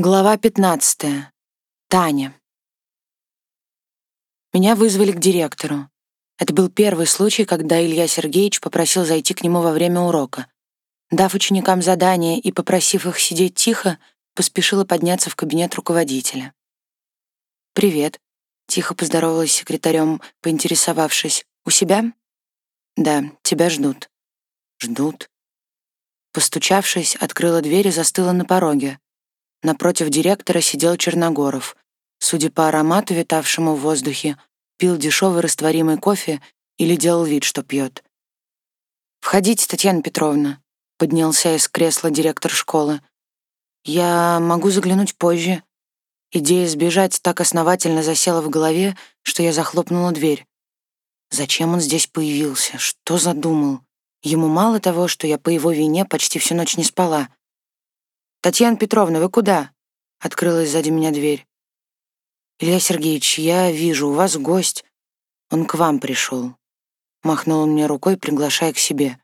Глава 15. Таня. Меня вызвали к директору. Это был первый случай, когда Илья Сергеевич попросил зайти к нему во время урока. Дав ученикам задание и попросив их сидеть тихо, поспешила подняться в кабинет руководителя. «Привет», — тихо поздоровалась с секретарем, поинтересовавшись. «У себя?» «Да, тебя ждут». «Ждут». Постучавшись, открыла дверь и застыла на пороге. Напротив директора сидел Черногоров. Судя по аромату, витавшему в воздухе, пил дешевый растворимый кофе или делал вид, что пьет. «Входите, Татьяна Петровна», — поднялся из кресла директор школы. «Я могу заглянуть позже». Идея сбежать так основательно засела в голове, что я захлопнула дверь. Зачем он здесь появился? Что задумал? Ему мало того, что я по его вине почти всю ночь не спала. «Татьяна Петровна, вы куда?» — открылась сзади меня дверь. «Илья Сергеевич, я вижу, у вас гость. Он к вам пришел». Махнул он мне рукой, приглашая к себе.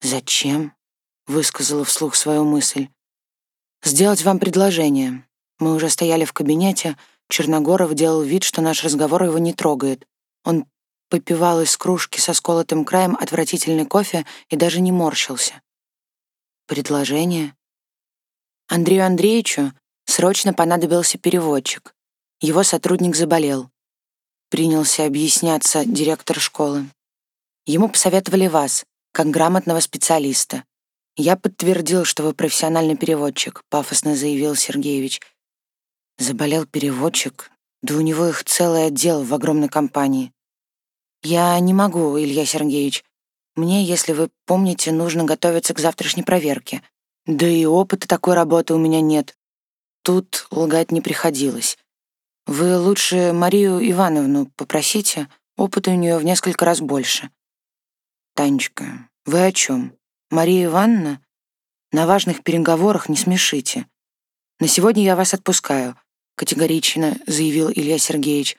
«Зачем?» — высказала вслух свою мысль. «Сделать вам предложение. Мы уже стояли в кабинете. Черногоров делал вид, что наш разговор его не трогает. Он попивал из кружки со сколотым краем отвратительный кофе и даже не морщился. «Предложение?» Андрею Андреевичу срочно понадобился переводчик. Его сотрудник заболел. Принялся объясняться директор школы. Ему посоветовали вас, как грамотного специалиста. Я подтвердил, что вы профессиональный переводчик, пафосно заявил Сергеевич. Заболел переводчик? Да у него их целый отдел в огромной компании. Я не могу, Илья Сергеевич. Мне, если вы помните, нужно готовиться к завтрашней проверке. Да и опыта такой работы у меня нет. Тут лгать не приходилось. Вы лучше Марию Ивановну попросите, опыта у нее в несколько раз больше. Танечка, вы о чем? Мария Ивановна? На важных переговорах не смешите. На сегодня я вас отпускаю, категорично заявил Илья Сергеевич.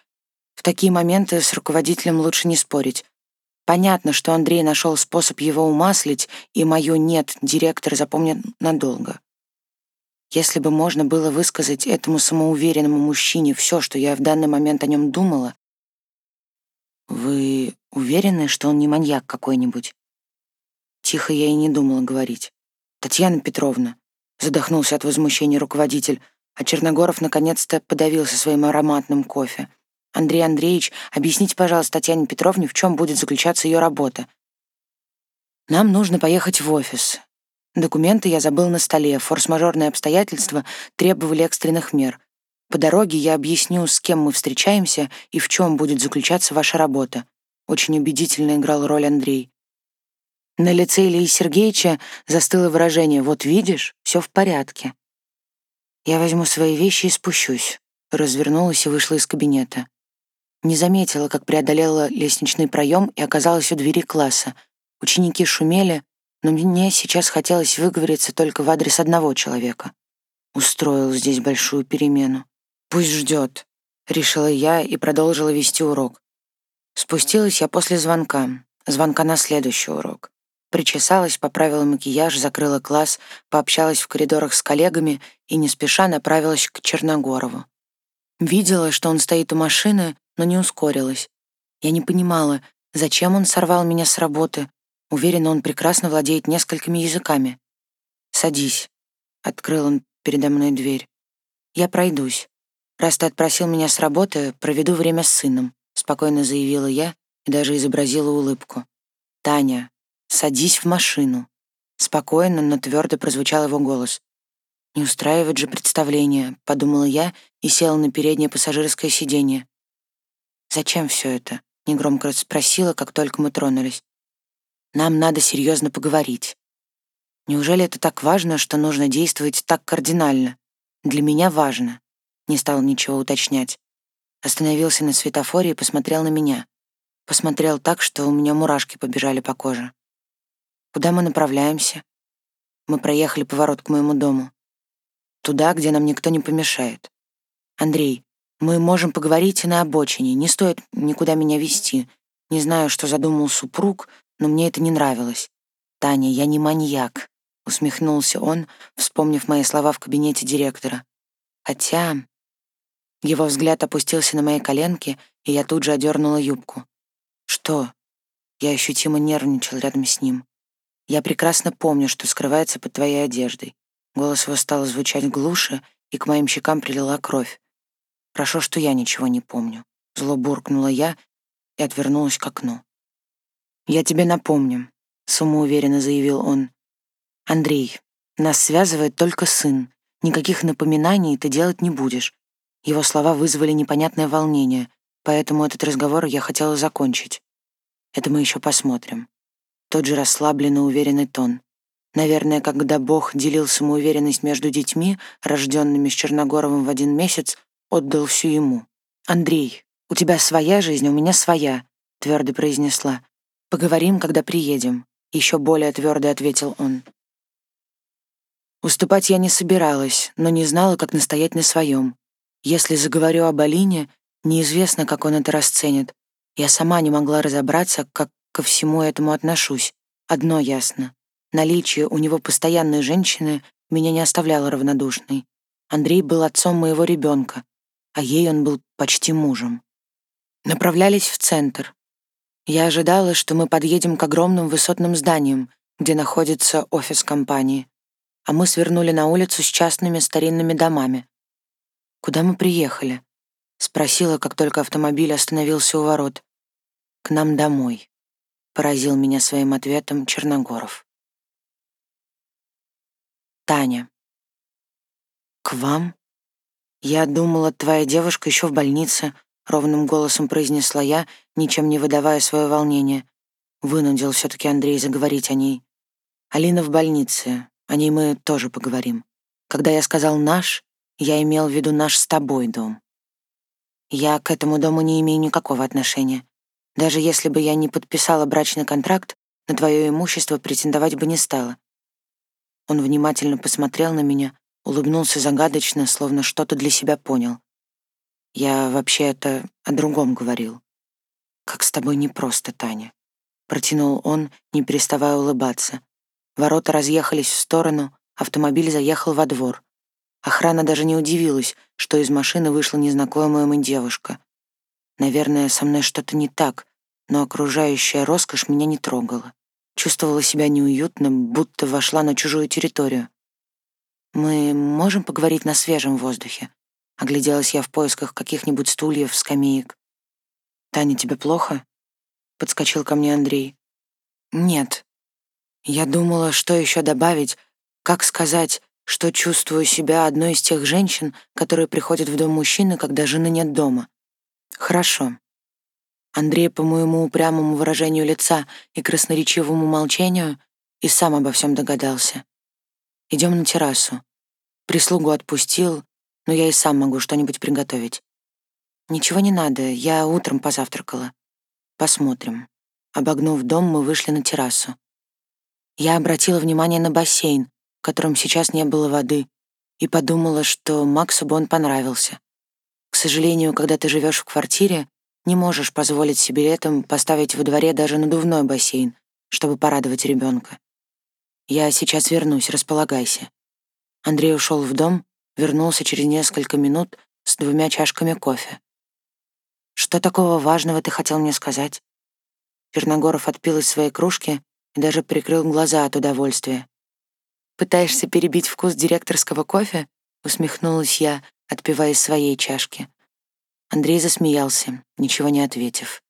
В такие моменты с руководителем лучше не спорить. Понятно, что Андрей нашел способ его умаслить, и мое «нет» директор запомнит надолго. Если бы можно было высказать этому самоуверенному мужчине все, что я в данный момент о нем думала... «Вы уверены, что он не маньяк какой-нибудь?» Тихо я и не думала говорить. «Татьяна Петровна», — задохнулся от возмущения руководитель, а Черногоров наконец-то подавился своим ароматным кофе. Андрей Андреевич, объясните, пожалуйста, Татьяне Петровне, в чем будет заключаться ее работа. Нам нужно поехать в офис. Документы я забыл на столе, форс-мажорные обстоятельства требовали экстренных мер. По дороге я объясню, с кем мы встречаемся и в чем будет заключаться ваша работа. Очень убедительно играл роль Андрей. На лице Ильи Сергеевича застыло выражение «Вот видишь, все в порядке». Я возьму свои вещи и спущусь. Развернулась и вышла из кабинета. Не заметила, как преодолела лестничный проем и оказалась у двери класса. Ученики шумели, но мне сейчас хотелось выговориться только в адрес одного человека. Устроил здесь большую перемену. Пусть ждет, решила я и продолжила вести урок. Спустилась я после звонка, звонка на следующий урок. Причесалась, поправила макияж, закрыла класс, пообщалась в коридорах с коллегами и не спеша направилась к Черногорову. Видела, что он стоит у машины, но не ускорилась. Я не понимала, зачем он сорвал меня с работы. Уверена, он прекрасно владеет несколькими языками. «Садись», — открыл он передо мной дверь. «Я пройдусь. Раз ты отпросил меня с работы, проведу время с сыном», — спокойно заявила я и даже изобразила улыбку. «Таня, садись в машину». Спокойно, но твердо прозвучал его голос. «Не устраивает же представление», — подумала я и села на переднее пассажирское сиденье. «Зачем все это?» — негромко спросила, как только мы тронулись. «Нам надо серьезно поговорить. Неужели это так важно, что нужно действовать так кардинально? Для меня важно». Не стал ничего уточнять. Остановился на светофоре и посмотрел на меня. Посмотрел так, что у меня мурашки побежали по коже. «Куда мы направляемся?» Мы проехали поворот к моему дому. Туда, где нам никто не помешает. «Андрей, мы можем поговорить на обочине, не стоит никуда меня вести. Не знаю, что задумал супруг, но мне это не нравилось. Таня, я не маньяк. — усмехнулся он, вспомнив мои слова в кабинете директора. «Хотя...» Его взгляд опустился на мои коленки, и я тут же одернула юбку. «Что?» Я ощутимо нервничал рядом с ним. «Я прекрасно помню, что скрывается под твоей одеждой». Голос его стал звучать глуше, и к моим щекам прилила кровь. «Хорошо, что я ничего не помню». Зло буркнула я и отвернулась к окну. «Я тебе напомню», — самоуверенно заявил он. «Андрей, нас связывает только сын. Никаких напоминаний ты делать не будешь». Его слова вызвали непонятное волнение, поэтому этот разговор я хотела закончить. Это мы еще посмотрим. Тот же расслабленный, уверенный тон. Наверное, когда Бог делил самоуверенность между детьми, рожденными с Черногоровым в один месяц, отдал всю ему. «Андрей, у тебя своя жизнь, у меня своя», — твердо произнесла. «Поговорим, когда приедем», — еще более твердо ответил он. Уступать я не собиралась, но не знала, как настоять на своем. Если заговорю об Алине, неизвестно, как он это расценит. Я сама не могла разобраться, как ко всему этому отношусь. Одно ясно. Наличие у него постоянной женщины меня не оставляло равнодушной. Андрей был отцом моего ребенка, а ей он был почти мужем. Направлялись в центр. Я ожидала, что мы подъедем к огромным высотным зданиям, где находится офис компании, а мы свернули на улицу с частными старинными домами. «Куда мы приехали?» — спросила, как только автомобиль остановился у ворот. «К нам домой», — поразил меня своим ответом Черногоров. Таня. «К вам? Я думала, твоя девушка еще в больнице», — ровным голосом произнесла я, ничем не выдавая свое волнение. Вынудил все-таки Андрей заговорить о ней. «Алина в больнице. О ней мы тоже поговорим. Когда я сказал «наш», я имел в виду наш с тобой дом. Я к этому дому не имею никакого отношения. Даже если бы я не подписала брачный контракт, на твое имущество претендовать бы не стала. Он внимательно посмотрел на меня, улыбнулся загадочно, словно что-то для себя понял. Я вообще это о другом говорил. «Как с тобой непросто, Таня», — протянул он, не переставая улыбаться. Ворота разъехались в сторону, автомобиль заехал во двор. Охрана даже не удивилась, что из машины вышла незнакомая мне девушка. Наверное, со мной что-то не так, но окружающая роскошь меня не трогала. Чувствовала себя неуютно, будто вошла на чужую территорию. «Мы можем поговорить на свежем воздухе?» Огляделась я в поисках каких-нибудь стульев, скамеек. «Таня, тебе плохо?» Подскочил ко мне Андрей. «Нет». Я думала, что еще добавить, как сказать, что чувствую себя одной из тех женщин, которые приходят в дом мужчины, когда жены нет дома. Хорошо. Андрей по моему упрямому выражению лица и красноречивому молчанию и сам обо всем догадался. Идем на террасу. Прислугу отпустил, но я и сам могу что-нибудь приготовить. Ничего не надо, я утром позавтракала. Посмотрим. Обогнув дом, мы вышли на террасу. Я обратила внимание на бассейн, в котором сейчас не было воды, и подумала, что Максу бы он понравился. К сожалению, когда ты живешь в квартире, не можешь позволить себе летом поставить во дворе даже надувной бассейн, чтобы порадовать ребенка. Я сейчас вернусь, располагайся. Андрей ушел в дом, вернулся через несколько минут с двумя чашками кофе. Что такого важного ты хотел мне сказать? Черногоров отпил из своей кружки и даже прикрыл глаза от удовольствия. «Пытаешься перебить вкус директорского кофе?» — усмехнулась я, отпивая из своей чашки. Андрей засмеялся, ничего не ответив.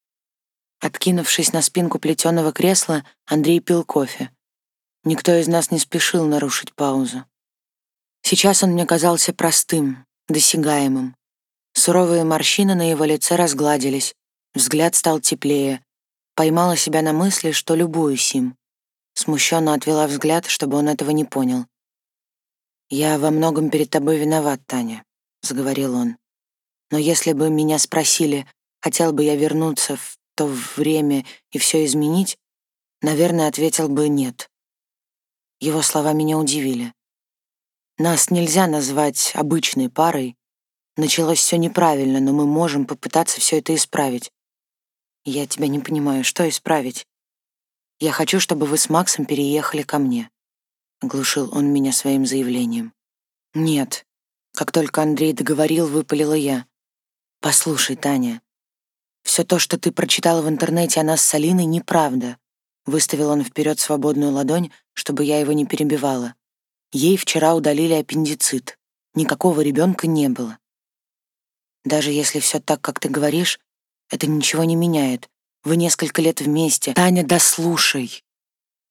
Откинувшись на спинку плетеного кресла, Андрей пил кофе. Никто из нас не спешил нарушить паузу. Сейчас он мне казался простым, досягаемым. Суровые морщины на его лице разгладились, взгляд стал теплее. Поймала себя на мысли, что любуюсь им. Смущенно отвела взгляд, чтобы он этого не понял. «Я во многом перед тобой виноват, Таня», — заговорил он. «Но если бы меня спросили, хотел бы я вернуться в то время и все изменить, наверное, ответил бы «нет». Его слова меня удивили. Нас нельзя назвать обычной парой. Началось все неправильно, но мы можем попытаться все это исправить. Я тебя не понимаю, что исправить? Я хочу, чтобы вы с Максом переехали ко мне. — оглушил он меня своим заявлением. «Нет». Как только Андрей договорил, выпалила я. «Послушай, Таня, все то, что ты прочитала в интернете о нас с Алиной, неправда». Выставил он вперед свободную ладонь, чтобы я его не перебивала. Ей вчера удалили аппендицит. Никакого ребенка не было. Даже если все так, как ты говоришь, это ничего не меняет. Вы несколько лет вместе. Таня, дослушай!»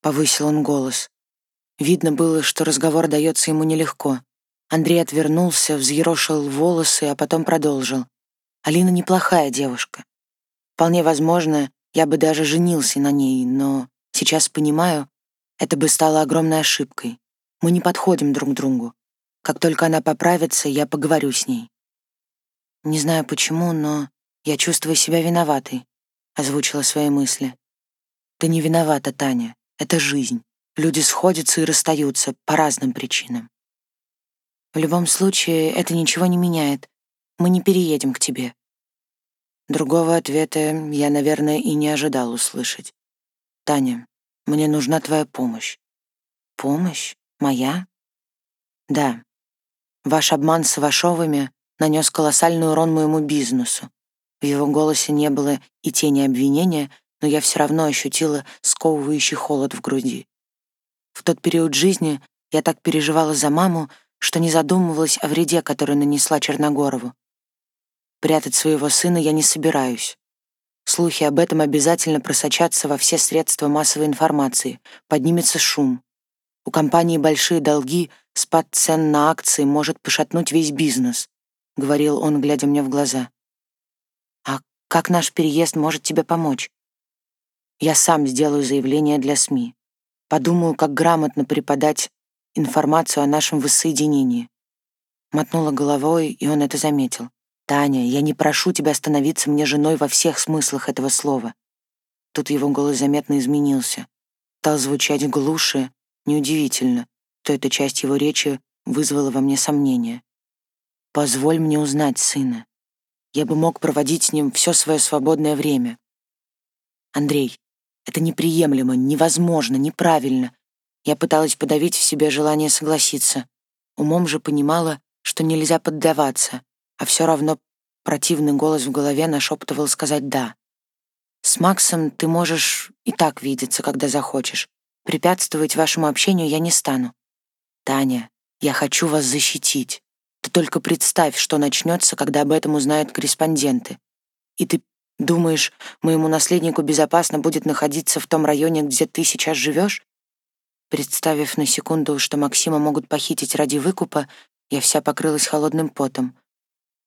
Повысил он голос. Видно было, что разговор дается ему нелегко. Андрей отвернулся, взъерошил волосы, а потом продолжил. «Алина неплохая девушка. Вполне возможно, я бы даже женился на ней, но сейчас понимаю, это бы стало огромной ошибкой. Мы не подходим друг другу. Как только она поправится, я поговорю с ней. Не знаю почему, но я чувствую себя виноватой, озвучила свои мысли. Ты не виновата, Таня. Это жизнь. Люди сходятся и расстаются по разным причинам. В любом случае, это ничего не меняет. Мы не переедем к тебе. Другого ответа я, наверное, и не ожидал услышать. Таня, мне нужна твоя помощь. Помощь? Моя? Да. Ваш обман с Вашовыми нанес колоссальный урон моему бизнесу. В его голосе не было и тени обвинения, но я все равно ощутила сковывающий холод в груди. В тот период жизни я так переживала за маму, что не задумывалась о вреде, который нанесла Черногорову. Прятать своего сына я не собираюсь. Слухи об этом обязательно просочатся во все средства массовой информации, поднимется шум. У компании большие долги, спад цен на акции может пошатнуть весь бизнес, — говорил он, глядя мне в глаза. «А как наш переезд может тебе помочь?» «Я сам сделаю заявление для СМИ. Подумаю, как грамотно преподать информацию о нашем воссоединении. Мотнула головой, и он это заметил. «Таня, я не прошу тебя становиться мне женой во всех смыслах этого слова». Тут его голос заметно изменился. Стал звучать глуше, неудивительно, что эта часть его речи вызвала во мне сомнение. «Позволь мне узнать сына. Я бы мог проводить с ним все свое свободное время. Андрей, это неприемлемо, невозможно, неправильно. Я пыталась подавить в себе желание согласиться. Умом же понимала, что нельзя поддаваться, а все равно противный голос в голове нашептывал сказать «да». С Максом ты можешь и так видеться, когда захочешь. Препятствовать вашему общению я не стану. Таня, я хочу вас защитить. Ты только представь, что начнется, когда об этом узнают корреспонденты. И ты Думаешь, моему наследнику безопасно будет находиться в том районе, где ты сейчас живешь? Представив на секунду, что Максима могут похитить ради выкупа, я вся покрылась холодным потом.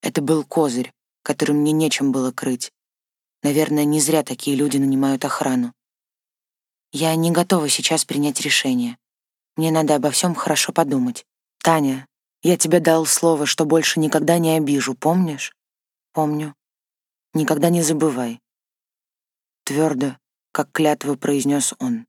Это был козырь, который мне нечем было крыть. Наверное, не зря такие люди нанимают охрану. Я не готова сейчас принять решение. Мне надо обо всем хорошо подумать. Таня, я тебе дал слово, что больше никогда не обижу, помнишь? Помню. Никогда не забывай. Твердо, как клятву произнес он.